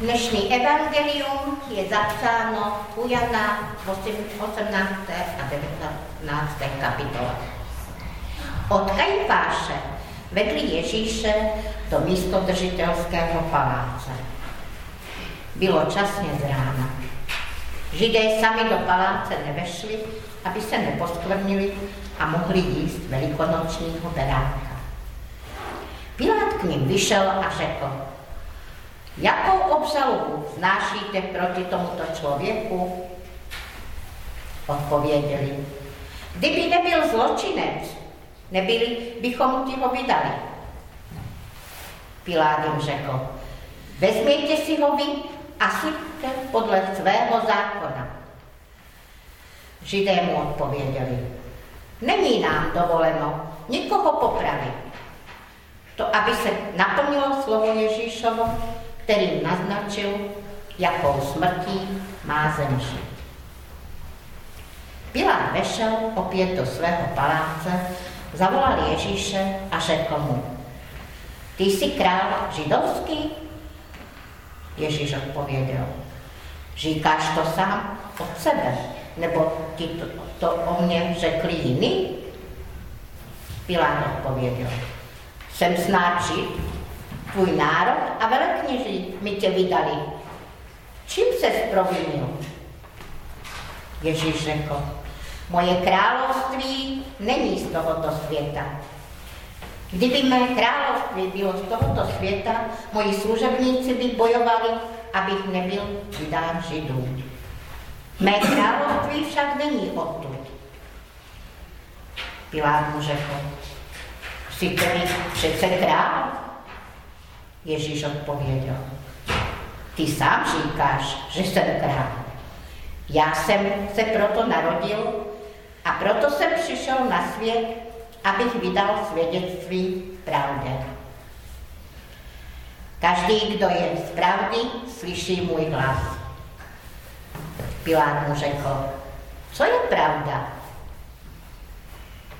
Dnešní evangelium je zapsáno u Jana 18. a 19. kapitole. Od Kajfáše vedli Ježíše do místodržitelského paláce. Bylo časně z rána. Židé sami do paláce nevešli, aby se neposkvrnili a mohli jíst velikonočního beránka. Pilát k ním vyšel a řekl, jakou obžalobu znášíte proti tomuto člověku? Odpověděli, kdyby nebyl zločinec, nebyli bychom ti ho vydali. Pilát jim řekl, vezměte si ho vy a suďte podle svého zákona. Židé mu odpověděli, není nám dovoleno nikoho popravit. To, aby se naplnilo slovo Ježíšovo, který naznačil, jakou smrtí má zemřít. Pilát vešel opět do svého paláce, zavolal Ježíše a řekl mu, ty jsi král židovský? Ježíš odpověděl, říkáš to sám od sebe, nebo ti to, to o mě řekli jiný? Pilát odpověděl, jsem snad žid, tvůj národ a velekněží mi tě vydali. Čím se provinil? Ježíš řekl, moje království není z tohoto světa. Kdyby mé království bylo z tohoto světa, moji služebníci by bojovali, abych nebyl vydán židům. Mé království však není odtud. Pilát mu řekl, jsi tedy přece král? Ježíš odpověděl, ty sám říkáš, že jsem král. Já jsem se proto narodil a proto jsem přišel na svět, abych vydal svědectví pravdě. Každý, kdo je z pravdy, slyší můj hlas. Pilát mu řekl, co je pravda?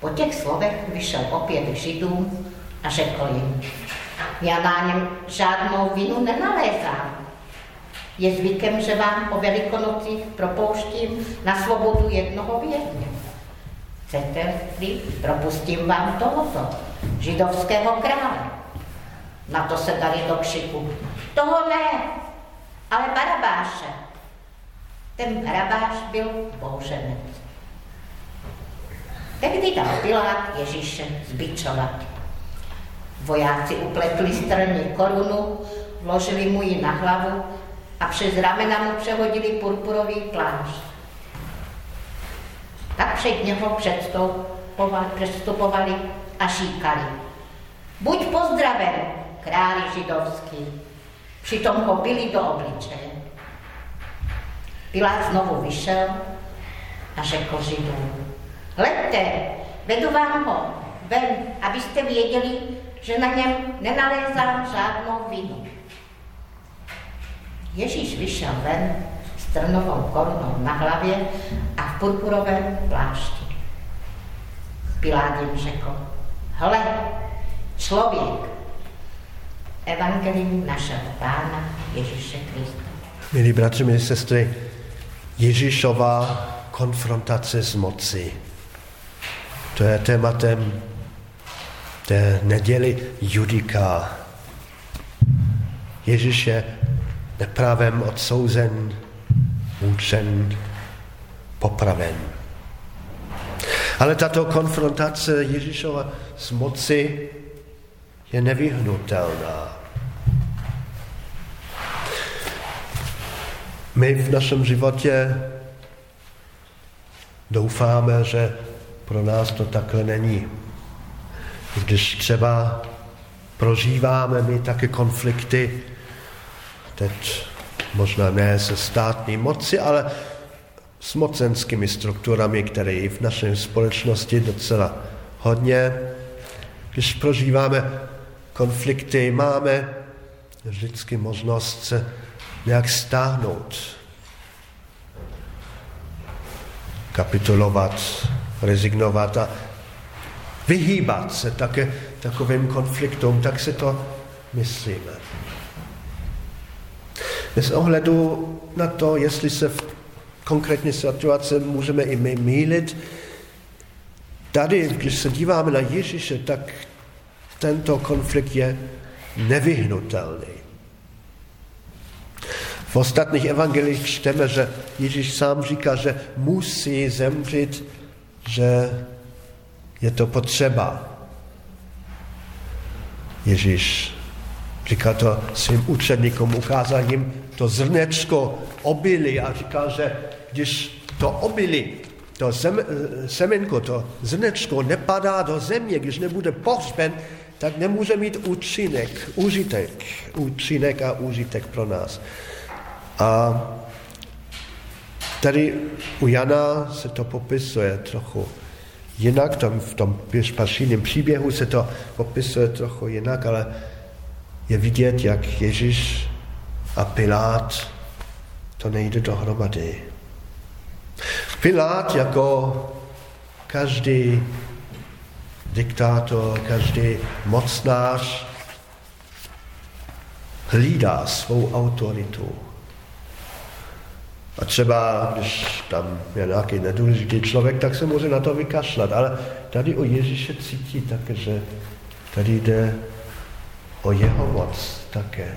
Po těch slovech vyšel opět k židům a řekl jim, já na něm žádnou vinu nenalézám. Je zvykem, že vám o velikonocích propouštím na svobodu jednoho vězně. Chcete-li, propustím vám tohoto, židovského krále. Na to se dali do kšiku. Toho ne, ale Barabáše. Ten Barabáš byl bouřenec. Tehdy dal Pilát Ježíše zbičovat. Vojáci upletli straně korunu, vložili mu ji na hlavu a přes ramena mu přehodili purpurový plášť. Tak před něho předstupovali a šíkali. Buď pozdraven, králi židovský. Přitom ho byli do obličeje. Pilát znovu vyšel a řekl židům, hledte, vedu vám ho ven, abyste věděli, že na něm nenalézám žádnou vinu. Ježíš vyšel ven s trnovou korunou na hlavě a v purpurovém plášti. Pilát jim řekl, hle, člověk, evangelium našeho Pána Ježíše Krista. Milí bratři, milí sestry, Ježíšová konfrontace s mocí. To je tématem té neděli Judika. Ježíš je nepravem odsouzen, mučen, popraven. Ale tato konfrontace Ježíšova s moci je nevyhnutelná. My v našem životě doufáme, že pro nás to takhle není. Když třeba prožíváme my také konflikty, teď možná ne se státní moci, ale s mocenskými strukturami, které je v naší společnosti docela hodně. Když prožíváme konflikty, máme vždycky možnost se nějak stáhnout, kapitulovat, rezignovat a vyhýbat se také takovým konfliktům, tak si to myslíme. Bez ohledu na to, jestli se v konkrétní situaci můžeme i my mílit, tady, když se díváme na Ježíše, tak tento konflikt je nevyhnutelný. V ostatních evangelích čteme, že Ježíš sám říká, že musí zemřít, že je to potřeba. Ježíš říkal to svým učeníkům, ukázal jim to zrnečko obily a říkal, že když to obily, to zem, semenko, to zrnečko nepadá do země, když nebude pohřben, tak nemůže mít účinek, užitek, účinek a užitek pro nás. A tady u Jana se to popisuje trochu jinak, tam v tom pašíném příběhu se to popisuje trochu jinak, ale je vidět, jak Ježíš a Pilát to nejde dohromady. Pilát jako každý diktátor, každý mocnář hlídá svou autoritu. A třeba, když tam je nějaký nedůležitý člověk, tak se může na to vykašlat. Ale tady o Ježíše cítí také, že tady jde o jeho moc také.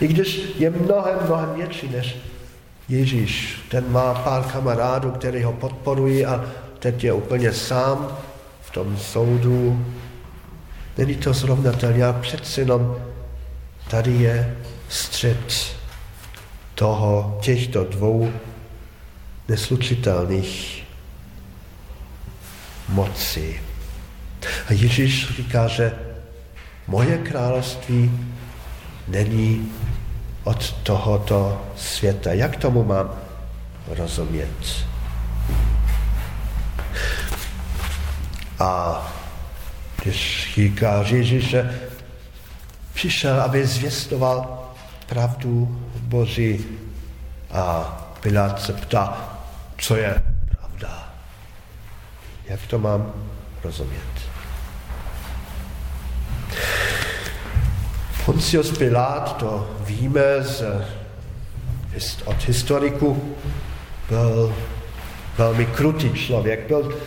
I když je mnohem, mnohem větší než Ježíš. Ten má pár kamarádů, kteří ho podporují a teď je úplně sám v tom soudu. Není to srovnatelné, ale přeci jenom tady je střed toho, těchto dvou neslučitelných mocí. A Ježíš říká, že moje království není od tohoto světa. Jak tomu mám rozumět? A když říká Ježíš, že přišel, aby zvěstoval pravdu Boží a Pilát se ptá, co je pravda. Jak to mám rozumět? Pontius Pilát, to víme z, od historiku, byl velmi krutý člověk, byl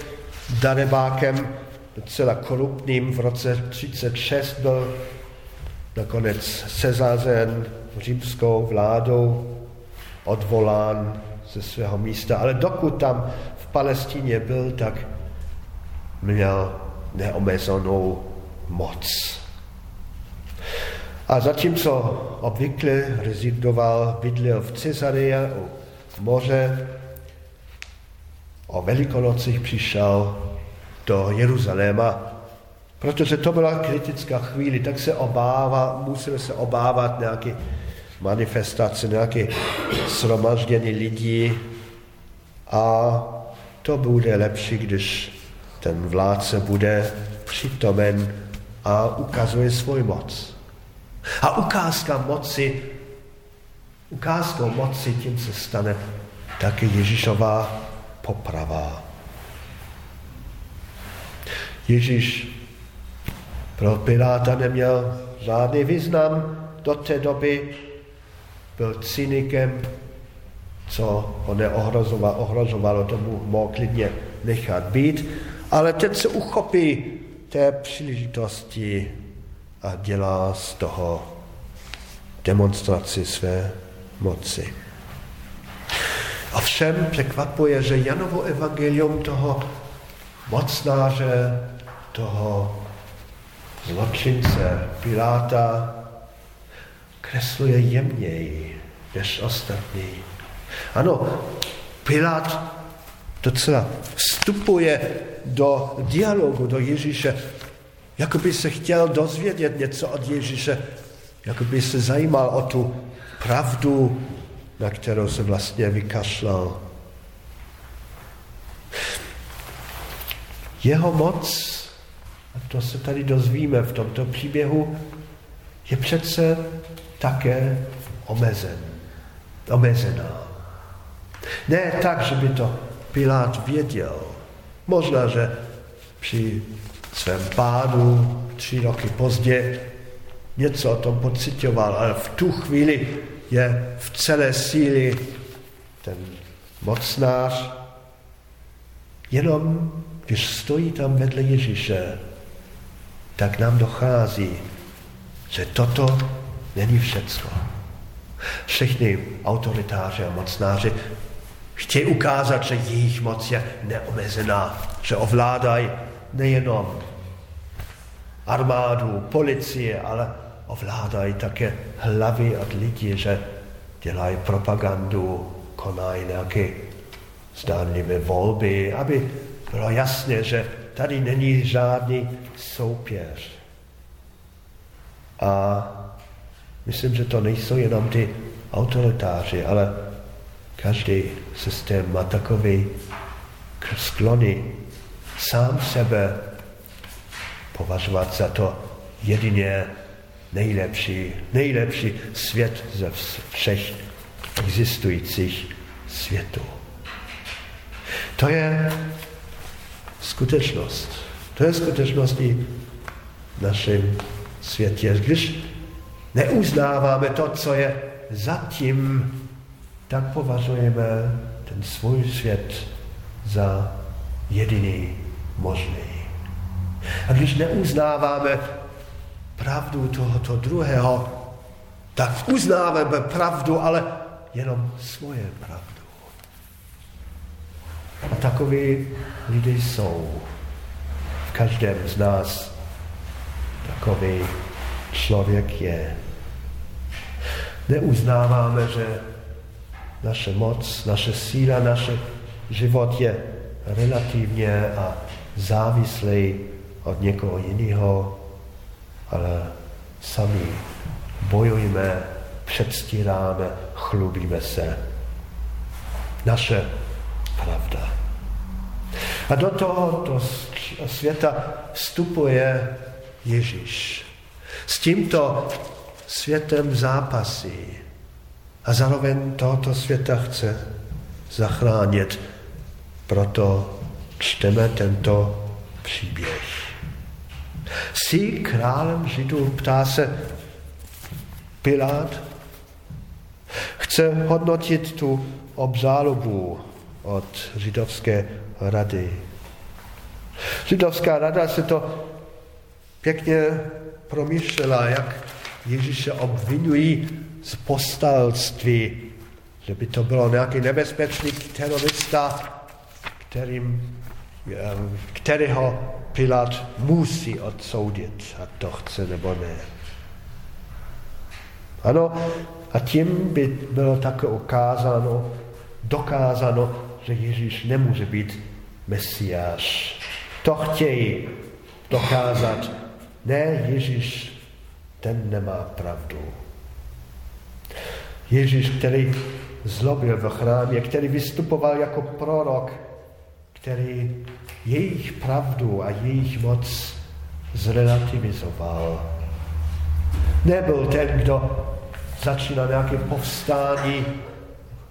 darebákem docela korupným. V roce 36 byl nakonec sezazen římskou vládou, odvolán ze svého místa. Ale dokud tam v Palestíně byl, tak měl neomezenou moc. A zatímco obvykle rezidoval, bydlel v Cesareje u moře, o velikonocích přišel do Jeruzaléma, protože to byla kritická chvíli, tak se obává, musel se obávat nějaké manifestace, nějaké shromaždění lidí a to bude lepší, když ten vládce bude přítomen a ukazuje svůj moc. A ukázka moci, ukázkou moci tím se stane taky Ježíšová poprava. Ježíš pro Piláta neměl žádný význam do té doby, byl cynikem, co ho neohrožovalo, ohrožovalo, tomu mohl klidně nechat být, ale teď se uchopí té příležitosti a dělá z toho demonstraci své moci. A všem překvapuje, že Janovo evangelium toho mocnáře, toho zločince Piláta kresluje jemněji než ostatní. Ano, Pilát docela vstupuje do dialogu, do Ježíše jako by se chtěl dozvědět něco od Ježíše, jako by se zajímal o tu pravdu, na kterou se vlastně vykašlal. Jeho moc, a to se tady dozvíme v tomto příběhu, je přece také omezen, omezená. Ne tak, že by to Pilát věděl. Možná, že při svém pádu tři roky pozdě něco o tom pocitoval, ale v tu chvíli je v celé síli ten mocnář, jenom když stojí tam vedle Ježíše, tak nám dochází, že toto není všecko. Všichni autoritáři a mocnáři chtějí ukázat, že jejich moc je neomezená, že ovládají nejenom armádu, policie, ale ovládají také hlavy od lidí, že dělají propagandu, konají nějaké zdánlivé volby, aby bylo jasné, že tady není žádný soupěř. A myslím, že to nejsou jenom ty autoritáři, ale každý systém má takový sklony sám sebe považovat za to jedině nejlepší, nejlepší svět ze všech existujících světů. To je skutečnost. To je skutečnost i v našem světě. Když neuznáváme to, co je zatím, tak považujeme ten svůj svět za jediný možný. A když neuznáváme pravdu tohoto druhého, tak uznáváme pravdu, ale jenom svoje pravdu. A takový lidé jsou. V každém z nás takový člověk je. Neuznáváme, že naše moc, naše síla, naše život je relativně a závislý od někoho jiného, ale sami bojujeme, předstíráme, chlubíme se. Naše pravda. A do tohoto světa vstupuje Ježíš. S tímto světem zápasí a zároveň tohoto světa chce zachránit. Proto čteme tento příběh. Jsi králem Židů, ptá se Pilát. Chce hodnotit tu obzálobu od židovské rady. Židovská rada se to pěkně promýšlela, jak Ježíše obvinují z postalství, že by to bylo nějaký nebezpečný terorista, kterým, kterého Pilát musí odsoudit, a to chce nebo ne. Ano, a tím by bylo také ukázáno, dokázáno, že Ježíš nemůže být Mesiáš. To chtějí dokázat. Ne, Ježíš, ten nemá pravdu. Ježíš, který zlobil v chrámě, který vystupoval jako prorok, který jejich pravdu a jejich moc zrelativizoval. Nebyl ten, kdo začínal nějaké povstání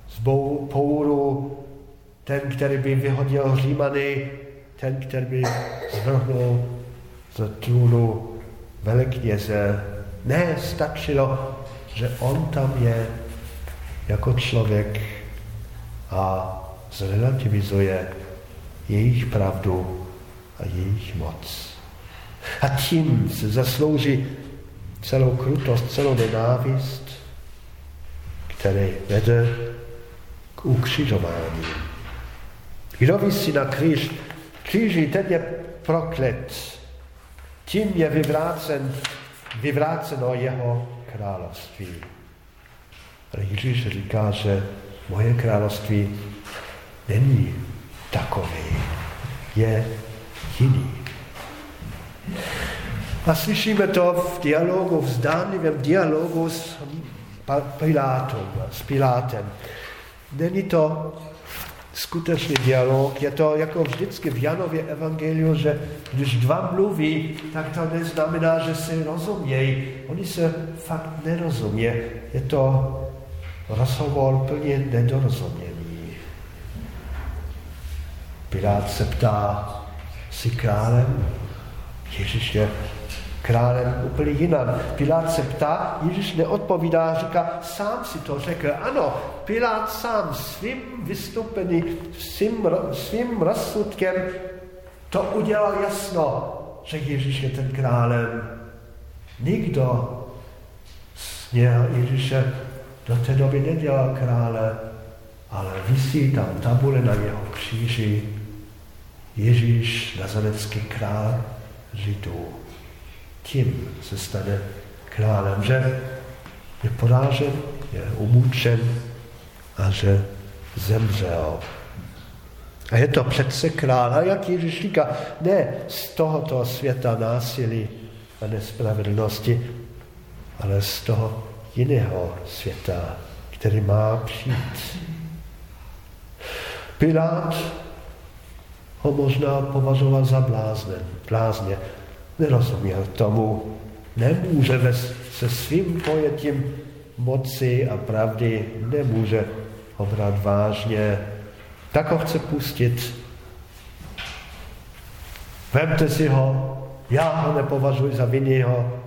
z pouru, ten, který by vyhodil Římany, ten, který by zvrhnul z trůnu velekněze. Ne, stačilo, že on tam je jako člověk a zrelativizuje jejich pravdu a jejich moc. A tím se zaslouží celou krutost, celou nenávist, který vede k ukřižování. Kdo vysí na kříž, kříži, ten je proklet. Tím je vyvrácen, vyvráceno jeho království. Ale Ježíš říká, že moje království není takový, je jiný. A slyšíme to v dialogu, v zdánlivém dialogu s Pilátem, s Pilátem. Není to skutečný dialog, je to jako vždycky v Janově evangeliu, že když dva mluví, tak to neznamená, že se rozumějí. Oni se fakt nerozumí. Je to rozhovor plně nedorozuměný. Pilát se ptá, jsi králem? Ježíš je králem úplně jinam. Pilát se ptá, Ježíš neodpovídá, říká, sám si to řekl. Ano, Pilát sám svým vystoupením, svým, svým rozsudkem to udělal jasno, že Ježíš je ten králem. Nikdo z něho Ježíše do té doby nedělal krále, ale vysí tam tabule na jeho kříži Ježíš, nazarecký král Židů. Tím se stane králem, že je porážen, je umůčen a že zemřel. A je to přece král. A jak Ježíš říká, ne z tohoto světa násilí a nespravedlnosti, ale z toho jiného světa, který má přijít. Pilát ho možná považoval za blázne, blázně. Nerozuměl tomu. Nemůže se svým pojetím moci a pravdy, nemůže ho brát vážně. Tak ho chce pustit. Vemte si ho, já ho nepovažuji za vinnýho.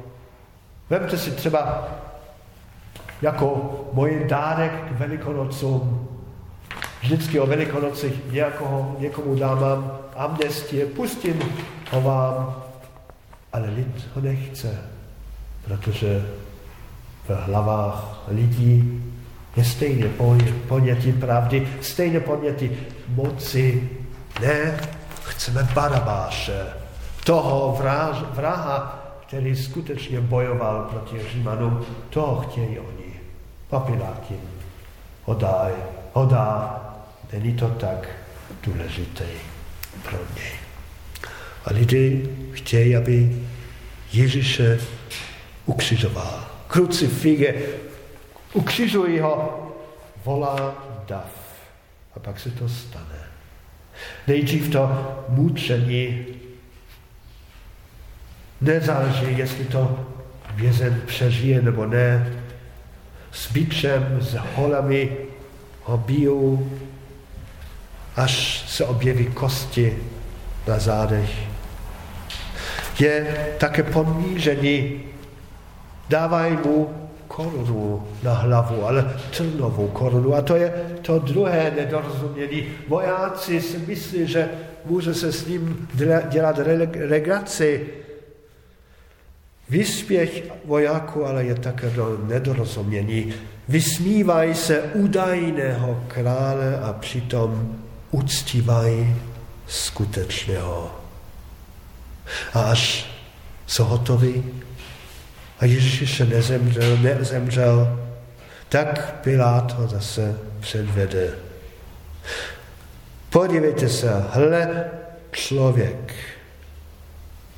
Vemte si třeba jako můj dárek k Velikonocům. Vždycky o Velikonocích někoho, někomu dávám amnestie, pustím ho vám, ale lid ho nechce, protože v hlavách lidí je stejně ponětí pravdy, stejně ponětí moci. Ne, chceme Barabáše, toho vraha, který skutečně bojoval proti Římanům, toho chtějí oni. Papilák jim hodaj, hodá, není to tak důležité pro něj. A lidi chtějí, aby Ježíše ukřižoval. Krucifige, ukřižují ho, volá dav. A pak se to stane. Nejdřív to mučení Nezáleží, jestli to vězen přežije nebo ne. S bičem, s holami ho bijou, až se objeví kosti na zádech. Je také ponížený, dávají mu korunu na hlavu, ale trnovou korunu. A to je to druhé nedorozumění. Vojáci si myslí, že může se s ním dělat regraci, Vyspěch vojáků ale je také do nedorozumění. Vysmívají se údajného krále a přitom uctívají skutečného. A až jsou hotoví a Ježíš ještě nezemřel, nezemřel, tak Pilát ho zase předvede. Podívejte se, hle člověk,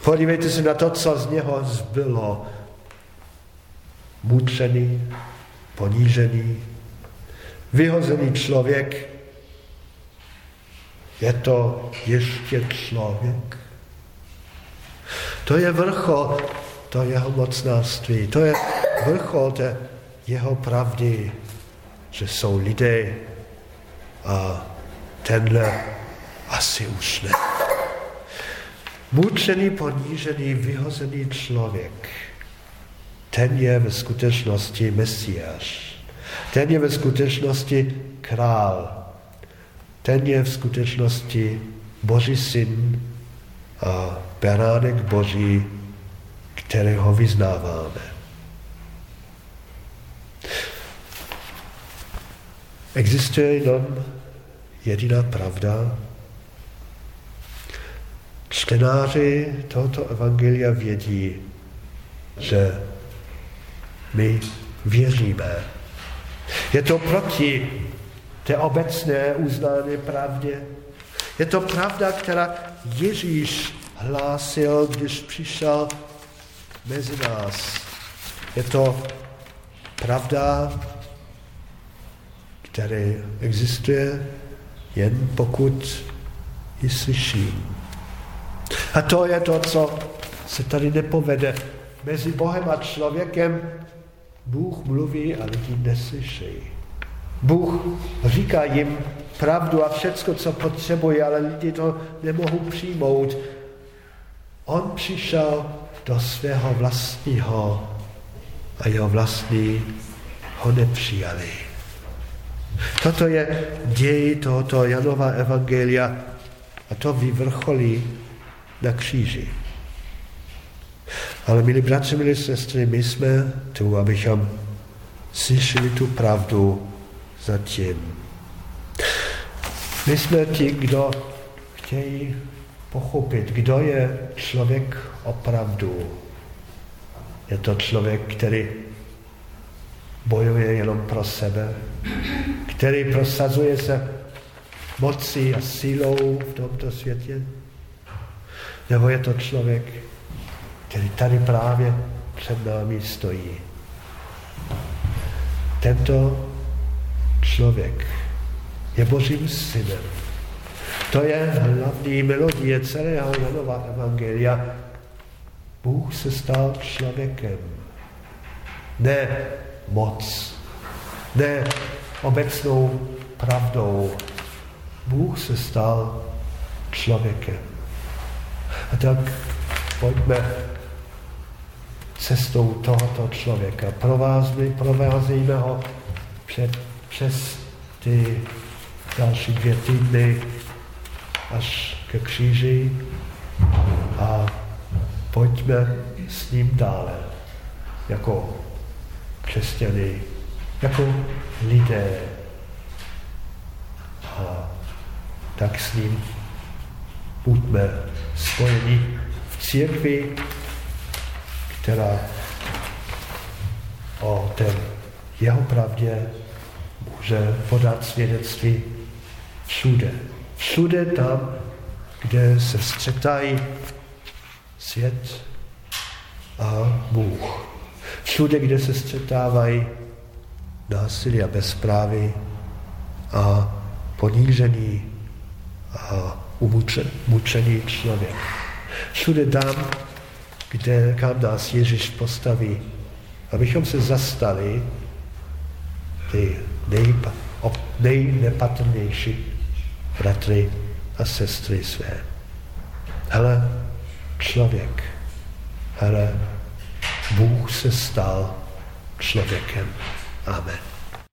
Podívejte se na to, co z něho zbylo. Mučený, ponížený, vyhozený člověk. Je to ještě člověk. To je vrchol to jeho mocnáctví. To je vrchol té jeho pravdy, že jsou lidé a tenhle asi už ne. Mučený, ponížený, vyhozený člověk, ten je ve skutečnosti Mesiáš. Ten je ve skutečnosti král. Ten je v skutečnosti Boží syn a beránek Boží, kterého vyznáváme. Existuje jenom jediná pravda, Čtenáři tohoto evangelia vědí, že my věříme. Je to proti té obecné uznané pravdě. Je to pravda, která Ježíš hlásil, když přišel mezi nás. Je to pravda, která existuje jen pokud ji slyším. A to je to, co se tady nepovede. Mezi Bohem a člověkem Bůh mluví a lidi neslyší. Bůh říká jim pravdu a všecko, co potřebuje, ale lidi to nemohou přijmout. On přišel do svého vlastního a jeho vlastní ho nepřijali. Toto je děj tohoto Janova evangelia a to vyvrcholí na kříži. Ale milí bratři, milí sestry, my jsme tu, abychom slyšeli tu pravdu zatím. My jsme ti, kdo chtějí pochopit, kdo je člověk opravdu. Je to člověk, který bojuje jenom pro sebe, který prosazuje se mocí a sílou v tomto světě? Nebo je to člověk, který tady právě před námi stojí? Tento člověk je Božím synem. To je hlavní melodie celého Janova Evangelia. Bůh se stal člověkem. Ne moc, ne obecnou pravdou. Bůh se stal člověkem. A tak pojďme cestou tohoto člověka. Provázíme ho před, přes ty další dvě týdny až ke kříži a pojďme s ním dále jako křesťany, jako lidé. A tak s ním buďme spojeni v církvi, která o té jeho pravdě může podat svědectví všude. Všude tam, kde se střetají svět a Bůh. Všude, kde se střetávají násilí a bezprávy a ponížený a umučený člověk. Všude tam, kde, kam nás Ježíš postaví, abychom se zastali ty nejpa, nejnepatrnější bratry a sestry své. Hele, člověk, hele, Bůh se stal člověkem. Amen.